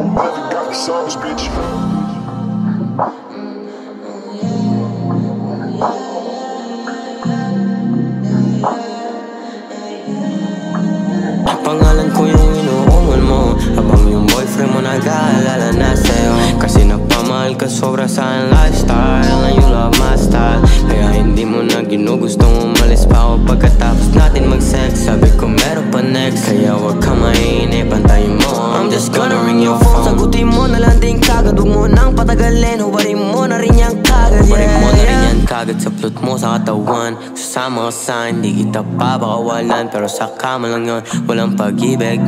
Mother pangalan ko yung inuungan mo. Habang yung boyfriend mo nag-aalala na sa'yo. Kasi napamahal ka sobra sa lifestyle. Ngayon you love my style Kaya hindi mo na ginugustong umalis pa ako. Pagkatapos natin mag-sex Sabi ko meron pa next. Kaya wag ka mainip, pantayin mo just gonna ring your phone. Sagutin mo na lang din kagad. Huwag mo nang patagalin. Hubarin mo na rin yan kagad Parin mo na rin yeah. yan kagad sa plot mo sa katawan. Sasama ka sa hindi kita papakawalan Pero sa kama lang yun, walang pag-ibig.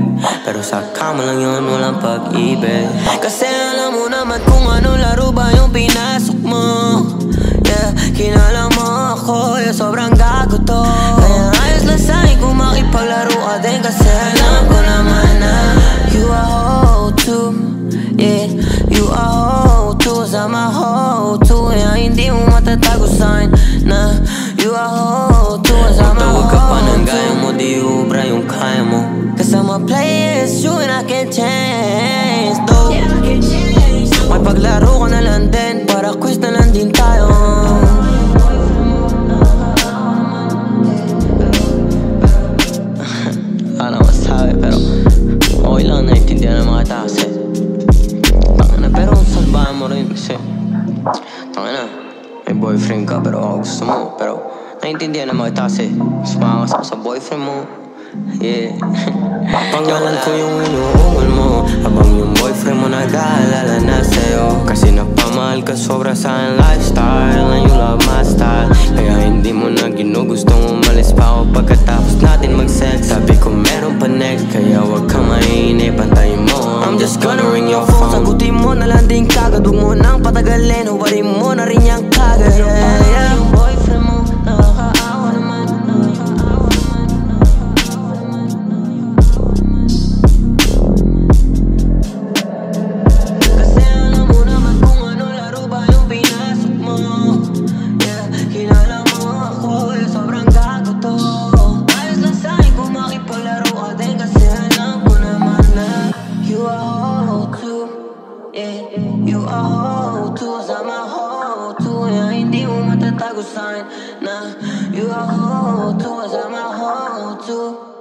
Pero sa kama lang yun, walang pag-ibig. Kasi alam mo naman kung ano laro ba yung pinasok mo. Yeah, kinala mo ako Yeah, sobrang gago to. Kaya ayos lang sa'kin kung makipaglaro ka din. Kasi alam ko na you are hoe too Sama hoe too Yeah, hindi mo matatago sa'kin Na you are hoe too Sama Tawag ka pa ng hoe gaya too mo, di ubra yung kaya mo. Cause I'm a player, it's you and I can change. Though May paglaro ka na lang din Para quiz na lang din tayo. Wala na masabi pero Okay lang naintindihan ng mga tao kasi kasi Tangina May boyfriend ka pero ako gusto mo Pero naintindihan ng mga tao kasi Sumama ka sa boyfriend mo. Yeah. Pangalan ko yung inuungal mo. Habang yung boyfriend mo nag-aalala na sa'yo. Kasi napamahal ka sobra sa lifestyle. And you love my style Yeah, you are hoe too Sama hoe too Yeah, hindi mo matatago sa'kin Na you are hoe too Sama hoe too